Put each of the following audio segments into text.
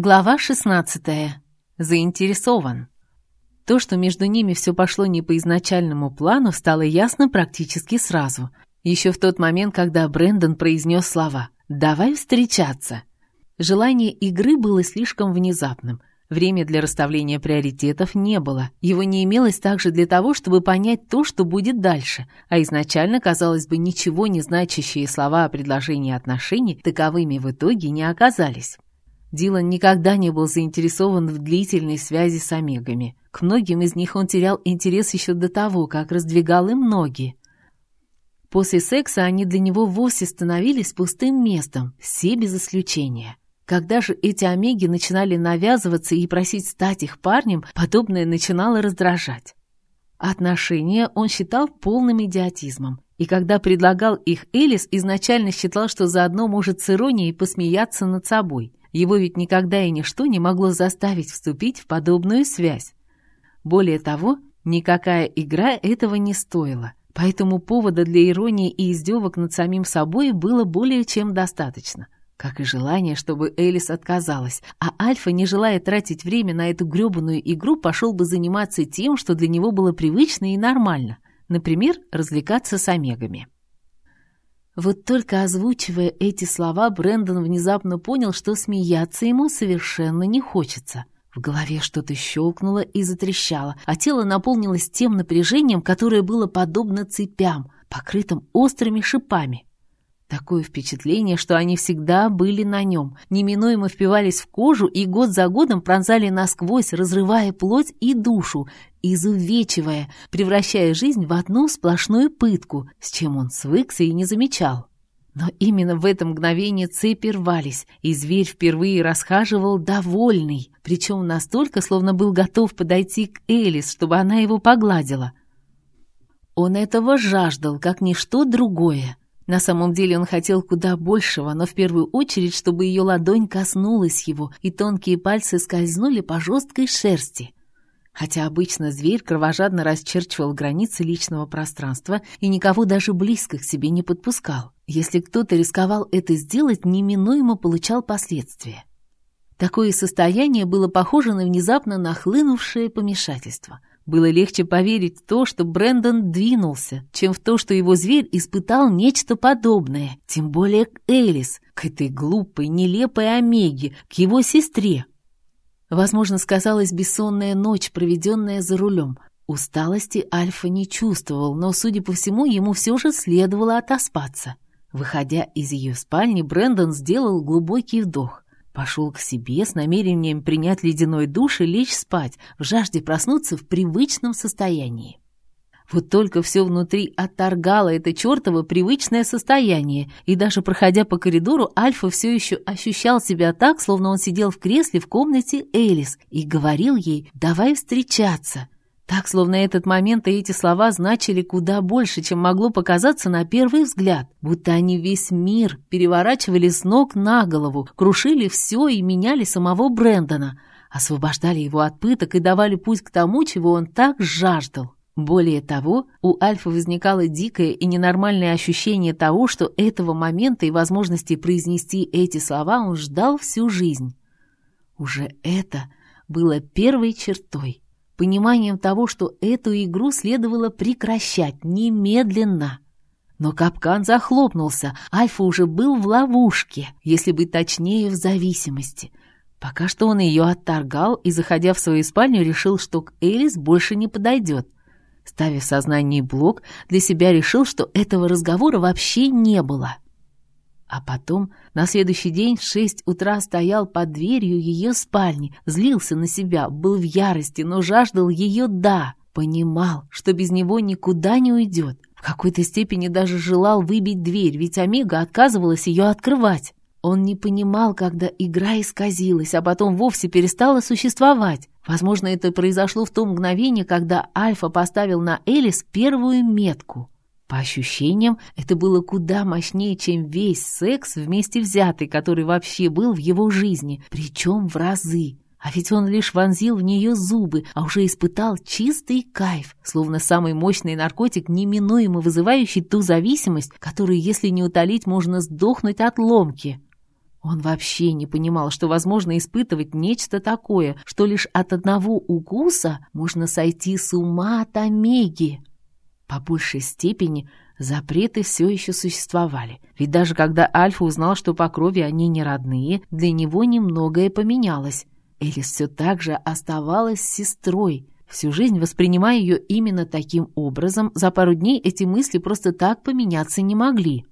Глава 16. Заинтересован. То, что между ними все пошло не по изначальному плану, стало ясно практически сразу. Еще в тот момент, когда Брэндон произнес слова «давай встречаться». Желание игры было слишком внезапным. Время для расставления приоритетов не было. Его не имелось также для того, чтобы понять то, что будет дальше. А изначально, казалось бы, ничего не значащие слова о предложении отношений таковыми в итоге не оказались. Дилан никогда не был заинтересован в длительной связи с омегами. К многим из них он терял интерес еще до того, как раздвигал им ноги. После секса они для него вовсе становились пустым местом, все без исключения. Когда же эти омеги начинали навязываться и просить стать их парнем, подобное начинало раздражать. Отношения он считал полным идиотизмом, и когда предлагал их Элис, изначально считал, что заодно может с иронией посмеяться над собой. Его ведь никогда и ничто не могло заставить вступить в подобную связь. Более того, никакая игра этого не стоила, поэтому повода для иронии и издевок над самим собой было более чем достаточно. Как и желание, чтобы Элис отказалась, а Альфа, не желая тратить время на эту грёбаную игру, пошел бы заниматься тем, что для него было привычно и нормально, например, развлекаться с омегами. Вот только озвучивая эти слова, Брэндон внезапно понял, что смеяться ему совершенно не хочется. В голове что-то щелкнуло и затрещало, а тело наполнилось тем напряжением, которое было подобно цепям, покрытым острыми шипами. Такое впечатление, что они всегда были на нем, неминуемо впивались в кожу и год за годом пронзали насквозь, разрывая плоть и душу, изувечивая, превращая жизнь в одну сплошную пытку, с чем он свыкся и не замечал. Но именно в это мгновение цепи рвались, и зверь впервые расхаживал довольный, причем настолько, словно был готов подойти к Элис, чтобы она его погладила. Он этого жаждал, как ничто другое. На самом деле он хотел куда большего, но в первую очередь, чтобы ее ладонь коснулась его, и тонкие пальцы скользнули по жесткой шерсти. Хотя обычно зверь кровожадно расчерчивал границы личного пространства и никого даже близко к себе не подпускал. Если кто-то рисковал это сделать, неминуемо получал последствия. Такое состояние было похоже на внезапно нахлынувшее помешательство. Было легче поверить в то, что Брэндон двинулся, чем в то, что его зверь испытал нечто подобное, тем более к Элис, к этой глупой, нелепой Омеге, к его сестре. Возможно, сказалась бессонная ночь, проведенная за рулем. Усталости Альфа не чувствовал, но, судя по всему, ему все же следовало отоспаться. Выходя из ее спальни, Брэндон сделал глубокий вдох. Пошел к себе с намерением принять ледяной душ и лечь спать, в жажде проснуться в привычном состоянии. Вот только все внутри отторгало это чертово привычное состояние, и даже проходя по коридору, Альфа все еще ощущал себя так, словно он сидел в кресле в комнате Элис и говорил ей «давай встречаться». Так, словно этот момент и эти слова значили куда больше, чем могло показаться на первый взгляд. Будто они весь мир переворачивали с ног на голову, крушили все и меняли самого Брэндона, освобождали его от пыток и давали путь к тому, чего он так жаждал. Более того, у Альфа возникало дикое и ненормальное ощущение того, что этого момента и возможности произнести эти слова он ждал всю жизнь. Уже это было первой чертой пониманием того, что эту игру следовало прекращать немедленно. Но капкан захлопнулся, Альфа уже был в ловушке, если быть точнее, в зависимости. Пока что он ее отторгал и, заходя в свою спальню, решил, что к Элис больше не подойдет. Ставив в сознании блок, для себя решил, что этого разговора вообще не было. А потом на следующий день в шесть утра стоял под дверью ее спальни, злился на себя, был в ярости, но жаждал ее «да». Понимал, что без него никуда не уйдет. В какой-то степени даже желал выбить дверь, ведь Омега отказывалась ее открывать. Он не понимал, когда игра исказилась, а потом вовсе перестала существовать. Возможно, это произошло в то мгновение, когда Альфа поставил на Элис первую метку — по ощущениям, это было куда мощнее, чем весь секс вместе взятый, который вообще был в его жизни, причем в разы. А ведь он лишь вонзил в нее зубы, а уже испытал чистый кайф, словно самый мощный наркотик, неминуемо вызывающий ту зависимость, которую, если не утолить, можно сдохнуть от ломки. Он вообще не понимал, что возможно испытывать нечто такое, что лишь от одного укуса можно сойти с ума от Омеги. По большей степени запреты все еще существовали, ведь даже когда Альфа узнал, что по крови они не родные, для него немногое поменялось. Элис все так же оставалась сестрой. Всю жизнь воспринимая ее именно таким образом, за пару дней эти мысли просто так поменяться не могли.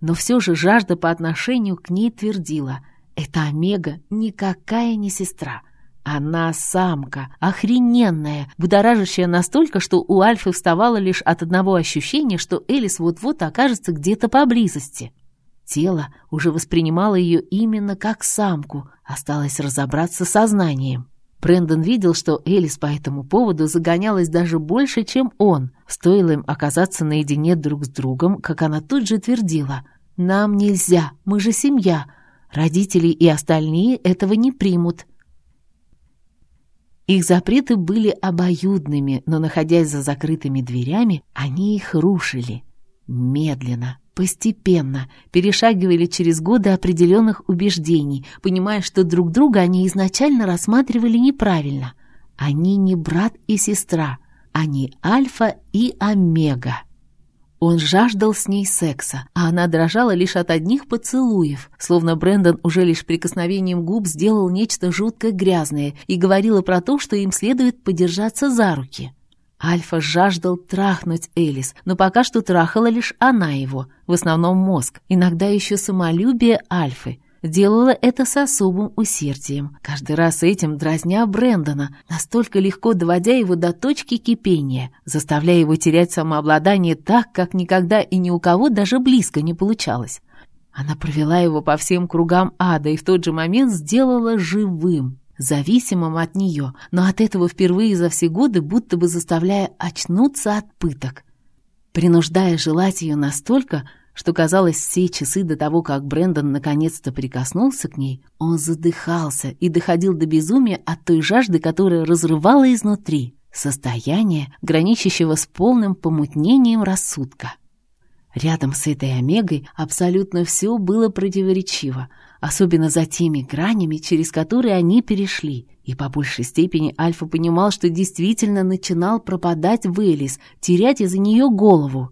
Но все же жажда по отношению к ней твердила, это Омега никакая не сестра — она самка, охрененная, будоражащая настолько, что у Альфы вставало лишь от одного ощущения, что Элис вот-вот окажется где-то поблизости. Тело уже воспринимало ее именно как самку, осталось разобраться с сознанием. Брэндон видел, что Элис по этому поводу загонялась даже больше, чем он. Стоило им оказаться наедине друг с другом, как она тут же твердила «Нам нельзя, мы же семья, родители и остальные этого не примут». Их запреты были обоюдными, но, находясь за закрытыми дверями, они их рушили. Медленно, постепенно, перешагивали через годы определенных убеждений, понимая, что друг друга они изначально рассматривали неправильно. Они не брат и сестра, они альфа и омега. Он жаждал с ней секса, а она дрожала лишь от одних поцелуев, словно Брэндон уже лишь прикосновением губ сделал нечто жутко грязное и говорила про то, что им следует подержаться за руки. Альфа жаждал трахнуть Элис, но пока что трахала лишь она его, в основном мозг, иногда еще самолюбие Альфы, делала это с особым усердием, каждый раз этим дразня Брэндона, настолько легко доводя его до точки кипения, заставляя его терять самообладание так, как никогда и ни у кого даже близко не получалось. Она провела его по всем кругам ада и в тот же момент сделала живым, зависимым от нее, но от этого впервые за все годы будто бы заставляя очнуться от пыток. Принуждая желать ее настолько, что, казалось, все часы до того, как Брэндон наконец-то прикоснулся к ней, он задыхался и доходил до безумия от той жажды, которая разрывала изнутри, состояние, граничащего с полным помутнением рассудка. Рядом с этой Омегой абсолютно все было противоречиво, особенно за теми гранями, через которые они перешли. И по большей степени Альфа понимал, что действительно начинал пропадать в терять из-за нее голову.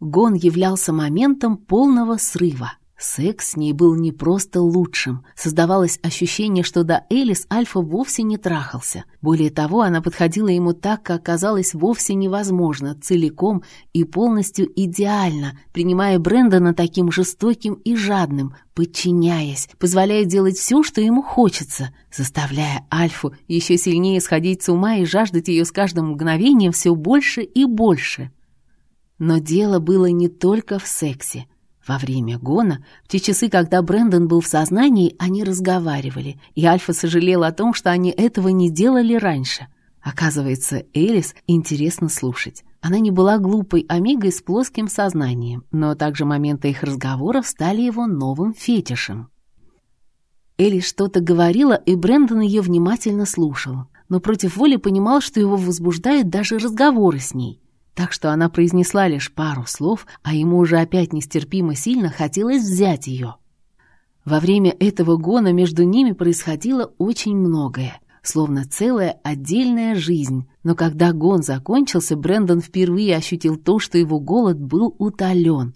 Гон являлся моментом полного срыва. Секс с ней был не просто лучшим. Создавалось ощущение, что до Элис Альфа вовсе не трахался. Более того, она подходила ему так, как казалось вовсе невозможно, целиком и полностью идеально, принимая Брэндона таким жестоким и жадным, подчиняясь, позволяя делать все, что ему хочется, заставляя Альфу еще сильнее сходить с ума и жаждать ее с каждым мгновением все больше и больше. Но дело было не только в сексе. Во время гона, в те часы, когда Брэндон был в сознании, они разговаривали, и Альфа сожалел о том, что они этого не делали раньше. Оказывается, Элис интересно слушать. Она не была глупой амигой с плоским сознанием, но также моменты их разговоров стали его новым фетишем. Элис что-то говорила, и Брэндон ее внимательно слушал, но против воли понимал, что его возбуждают даже разговоры с ней так что она произнесла лишь пару слов, а ему уже опять нестерпимо сильно хотелось взять ее. Во время этого гона между ними происходило очень многое, словно целая отдельная жизнь, но когда гон закончился, Брэндон впервые ощутил то, что его голод был утолен.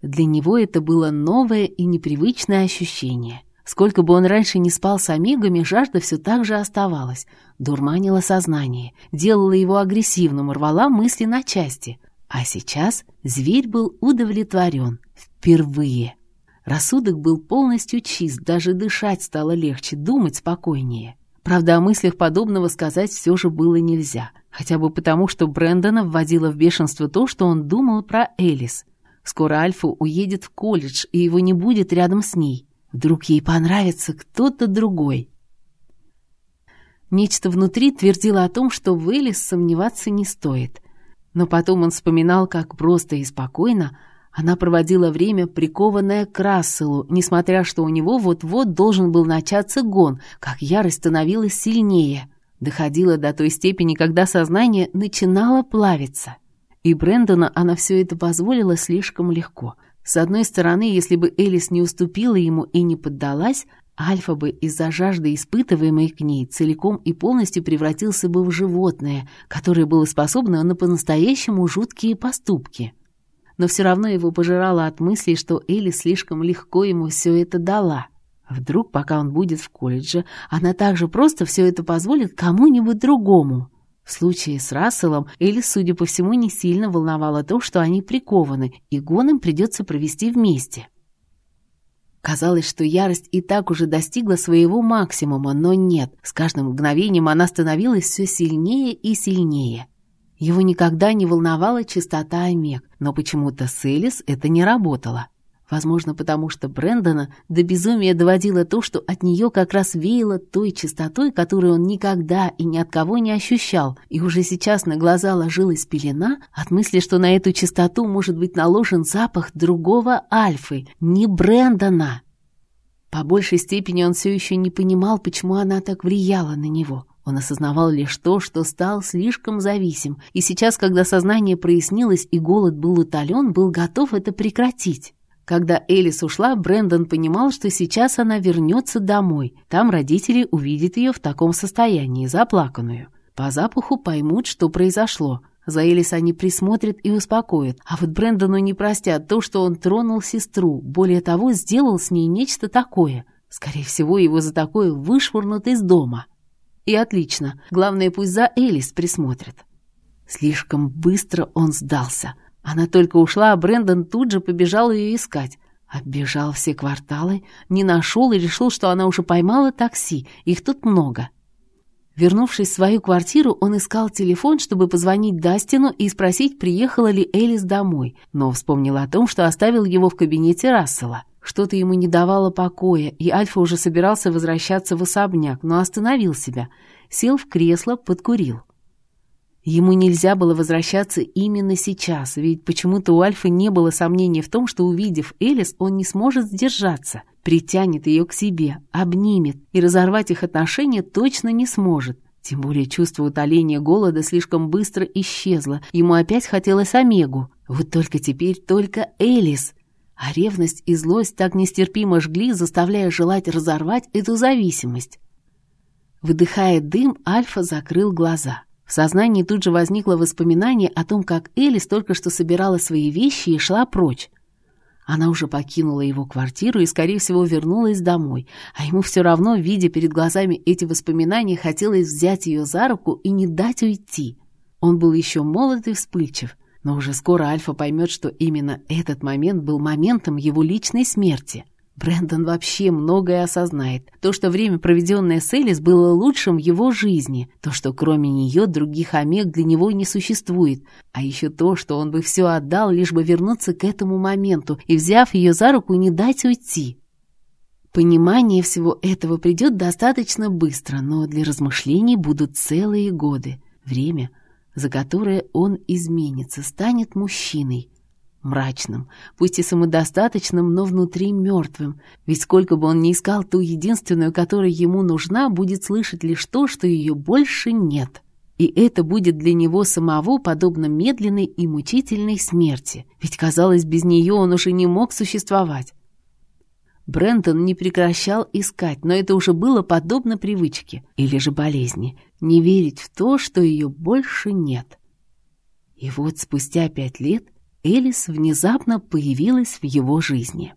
Для него это было новое и непривычное ощущение — Сколько бы он раньше не спал с омегами, жажда все так же оставалась. Дурманила сознание, делала его агрессивным, рвала мысли на части. А сейчас зверь был удовлетворен. Впервые. Рассудок был полностью чист, даже дышать стало легче, думать спокойнее. Правда, о мыслях подобного сказать все же было нельзя. Хотя бы потому, что Брэндона вводило в бешенство то, что он думал про Элис. Скоро Альфа уедет в колледж, и его не будет рядом с ней. Вдруг ей понравится кто-то другой. Нечто внутри твердило о том, что в Элис сомневаться не стоит. Но потом он вспоминал, как просто и спокойно она проводила время, прикованная к Расселу, несмотря что у него вот-вот должен был начаться гон, как ярость становилась сильнее. Доходила до той степени, когда сознание начинало плавиться. И Брэндона она все это позволила слишком легко. С одной стороны, если бы Элис не уступила ему и не поддалась, Альфа бы из-за жажды, испытываемой к ней, целиком и полностью превратился бы в животное, которое было способно на по-настоящему жуткие поступки. Но все равно его пожирало от мысли, что Элли слишком легко ему все это дала. Вдруг, пока он будет в колледже, она также просто все это позволит кому-нибудь другому. В случае с Расселом Элли, судя по всему, не сильно волновало то, что они прикованы, и гон им придется провести вместе. Казалось, что ярость и так уже достигла своего максимума, но нет, с каждым мгновением она становилась все сильнее и сильнее. Его никогда не волновала чистота Омег, но почему-то с Элис это не работало. Возможно, потому что Брэндона до безумия доводило то, что от нее как раз веяло той чистотой, которую он никогда и ни от кого не ощущал, и уже сейчас на глаза ложилась пелена от мысли, что на эту чистоту может быть наложен запах другого Альфы, не Брэндона. По большей степени он все еще не понимал, почему она так влияла на него. Он осознавал лишь то, что стал слишком зависим, и сейчас, когда сознание прояснилось и голод был утолен, был готов это прекратить. Когда Элис ушла, Брэндон понимал, что сейчас она вернется домой. Там родители увидят ее в таком состоянии, заплаканную. По запаху поймут, что произошло. За Элис они присмотрят и успокоят. А вот Брэндону не простят то, что он тронул сестру. Более того, сделал с ней нечто такое. Скорее всего, его за такое вышвырнут из дома. И отлично. Главное, пусть за Элис присмотрят. Слишком быстро он сдался. Она только ушла, а Брэндон тут же побежал ее искать. Оббежал все кварталы, не нашел и решил, что она уже поймала такси, их тут много. Вернувшись в свою квартиру, он искал телефон, чтобы позвонить Дастину и спросить, приехала ли Элис домой, но вспомнил о том, что оставил его в кабинете Рассела. Что-то ему не давало покоя, и Альфа уже собирался возвращаться в особняк, но остановил себя, сел в кресло, подкурил. Ему нельзя было возвращаться именно сейчас, ведь почему-то у Альфы не было сомнений в том, что, увидев Элис, он не сможет сдержаться, притянет ее к себе, обнимет, и разорвать их отношения точно не сможет. Тем более чувство утоления голода слишком быстро исчезло, ему опять хотелось Омегу. Вот только теперь только Элис. А ревность и злость так нестерпимо жгли, заставляя желать разорвать эту зависимость. Выдыхая дым, Альфа закрыл глаза. В сознании тут же возникло воспоминание о том, как Элис только что собирала свои вещи и шла прочь. Она уже покинула его квартиру и, скорее всего, вернулась домой, а ему все равно, видя перед глазами эти воспоминания, хотелось взять ее за руку и не дать уйти. Он был еще молод и вспыльчив, но уже скоро Альфа поймет, что именно этот момент был моментом его личной смерти. Брэндон вообще многое осознает. То, что время, проведенное с Элис, было лучшим в его жизни. То, что кроме нее других омег для него не существует. А еще то, что он бы все отдал, лишь бы вернуться к этому моменту и, взяв ее за руку, не дать уйти. Понимание всего этого придет достаточно быстро, но для размышлений будут целые годы. Время, за которое он изменится, станет мужчиной мрачным, пусть и самодостаточным, но внутри мертвым. Ведь сколько бы он ни искал ту единственную, которая ему нужна, будет слышать лишь то, что ее больше нет. И это будет для него самого подобно медленной и мучительной смерти. Ведь, казалось, без нее он уже не мог существовать. Брентон не прекращал искать, но это уже было подобно привычке или же болезни. Не верить в то, что ее больше нет. И вот спустя пять лет Элис внезапно появилась в его жизни.